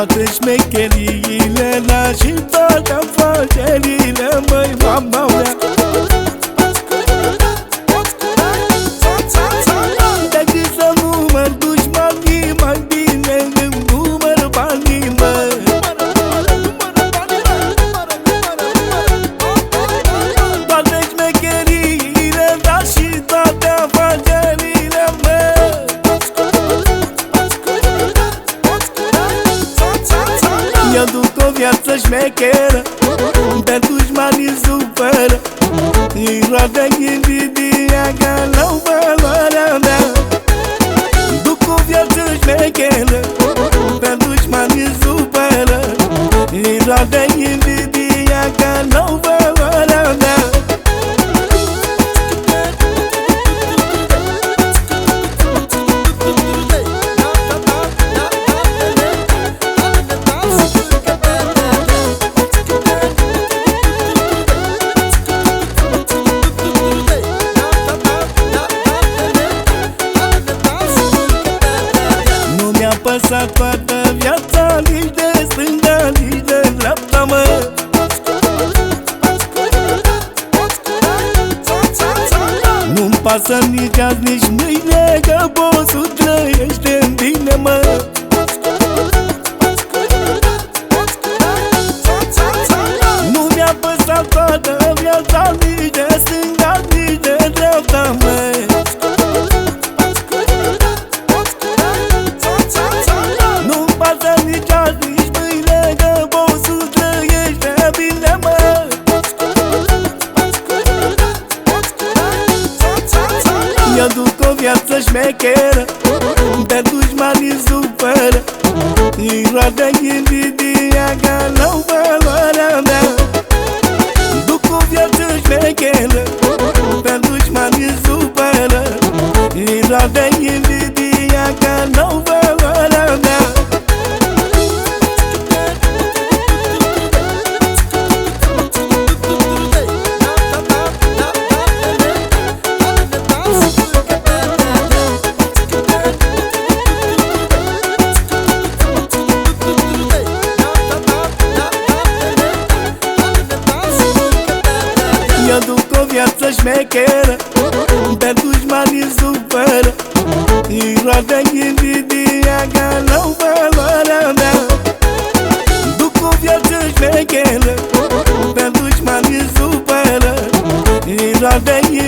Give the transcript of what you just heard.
ateş mekkeliyle Naşit Tarkan Facer șmecheră. Pe dușmanii supără. Îi roadă invidia ca la valoarea mea. Duc o viață șmecheră. Pe dușmanii supără. Îi roadă invidia ca la valoarea mea Nu mi-a păsat toată viața Nici de stânga, nici de dreapta, mă. Nu-mi pasă nici azi, nici mâine Că bossul trăiește în tine, mă. Nu mi-a păsat toată viața Nici de stânga, viață șmecheră Te duci mani supără não invidia ca Do valoarea mea Duc o viață dos Te duci mani supără Iroadă invidia ca não valoarea Ando com viaças mequera Bertos manis uvara E roda que vidia Galão valorada Do com viaças mequera Bertos manis uvara E roda que